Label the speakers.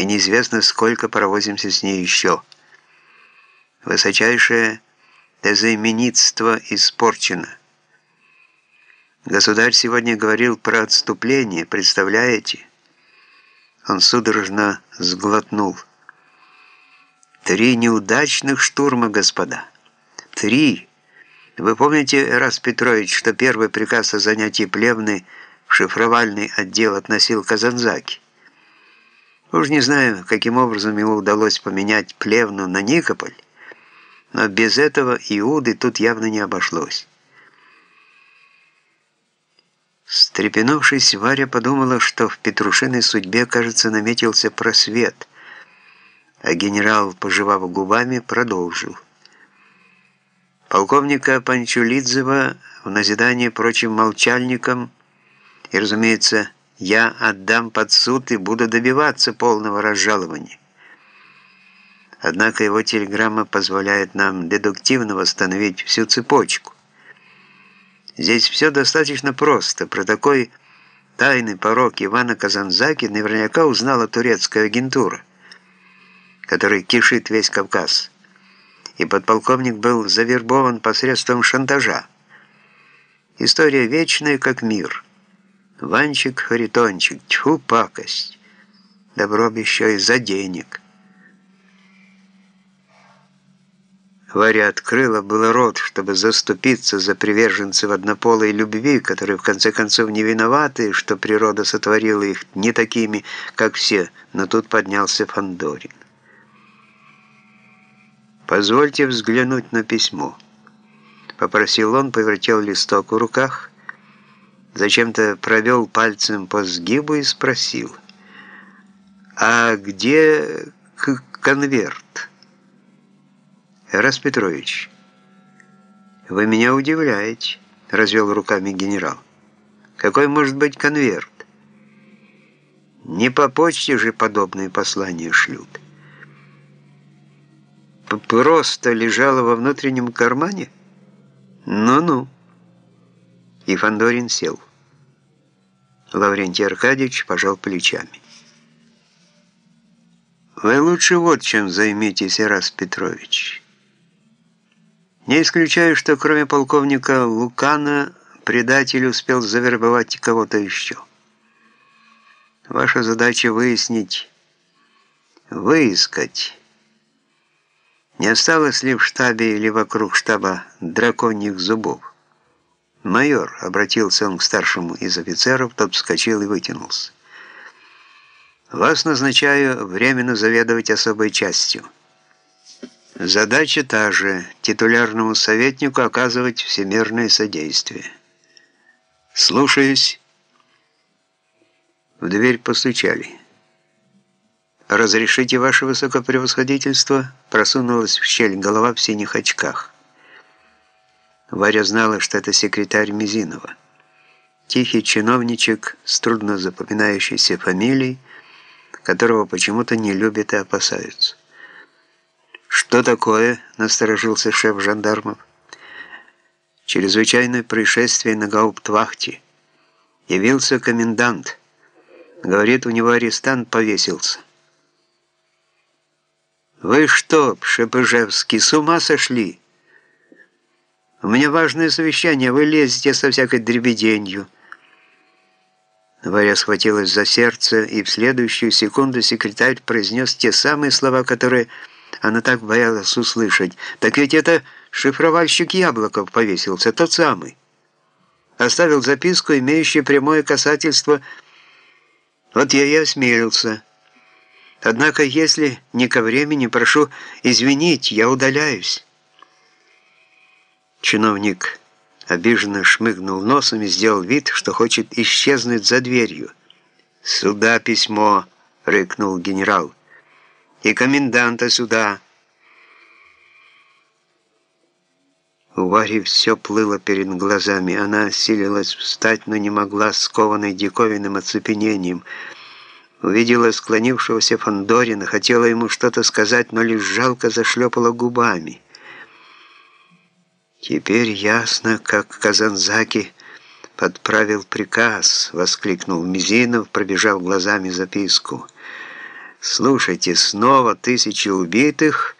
Speaker 1: и неизвестно, сколько провозимся с ней еще. Высочайшее дезаименитство испорчено. Государь сегодня говорил про отступление, представляете? Он судорожно сглотнул. Три неудачных штурма, господа. Три. Вы помните, раз Петрович, что первый приказ о занятии Плевны в шифровальный отдел относил Казанзаки? Уж не знаю, каким образом ему удалось поменять Плевну на Никополь, но без этого Иуды тут явно не обошлось. Стрепенувшись, Варя подумала, что в Петрушиной судьбе, кажется, наметился просвет, а генерал, пожевав губами, продолжил. Полковника Панчулидзева в назидание прочим молчальникам и, разумеется, я отдам под суд и буду добиваться полного разжалования. Однако его телеграмма позволяет нам дедуктивно восстановить всю цепочку. Здесь все достаточно просто. Про такой тайный порог Ивана Казанзаки наверняка узнала турецкая агентура, которая кишит весь Кавказ. И подполковник был завербован посредством шантажа. История вечная, как мир. Ванчик-харитончик, тьфу, пакость. Добро еще и за денег. Варя открыла было рот, чтобы заступиться за приверженцев однополой любви, которые в конце концов не виноваты, что природа сотворила их не такими, как все, но тут поднялся Фандорин. «Позвольте взглянуть на письмо», — попросил он, повертел листок в руках, зачем-то провел пальцем по сгибу и спросил, «А где конверт?» «Раз Петрович, вы меня удивляете», — развел руками генерал. «Какой может быть конверт? Не по почте же подобные послания шлют. Просто лежало во внутреннем кармане? Ну-ну». И Фандорин сел. Лаврентий Аркадьевич пожал плечами. «Вы лучше вот чем займитесь, Ирас Петрович». Не исключаю, что кроме полковника Лукана предатель успел завербовать кого-то еще. Ваша задача выяснить, выискать, не осталось ли в штабе или вокруг штаба драконьих зубов. «Майор», — обратился он к старшему из офицеров, тот вскочил и вытянулся. «Вас назначаю временно заведовать особой частью». Задача та же – титулярному советнику оказывать всемирное содействие. Слушаюсь. В дверь постучали. «Разрешите, ваше высокопревосходительство?» Просунулась в щель голова в синих очках. Варя знала, что это секретарь Мизинова. Тихий чиновничек с трудно запоминающейся фамилией, которого почему-то не любят и опасаются. «Что такое?» – насторожился шеф жандармов. «Чрезвычайное происшествие на гауптвахте. Явился комендант. Говорит, у него арестант повесился». «Вы что, Пшепыжевский, с ума сошли? У меня важное совещание, вы лезете со всякой дребеденью». Варя схватилась за сердце, и в следующую секунду секретарь произнес те самые слова, которые она так боялась услышать. Так ведь это шифровальщик Яблоков повесился, тот самый. Оставил записку, имеющую прямое касательство. Вот я и осмелился. Однако, если не ко времени, прошу извинить, я удаляюсь. Чиновник обиженно шмыгнул носом и сделал вид, что хочет исчезнуть за дверью. «Сюда письмо!» — рыкнул генерал и коменданта сюда. У Вари все плыло перед глазами. Она силилась встать, но не могла, скованной диковинным оцепенением. Увидела склонившегося Фандорина, хотела ему что-то сказать, но лишь жалко зашлепала губами. «Теперь ясно, как Казанзаки подправил приказ», — воскликнул Мизинов, пробежав глазами записку. Слушайте, снова тысячи убитых,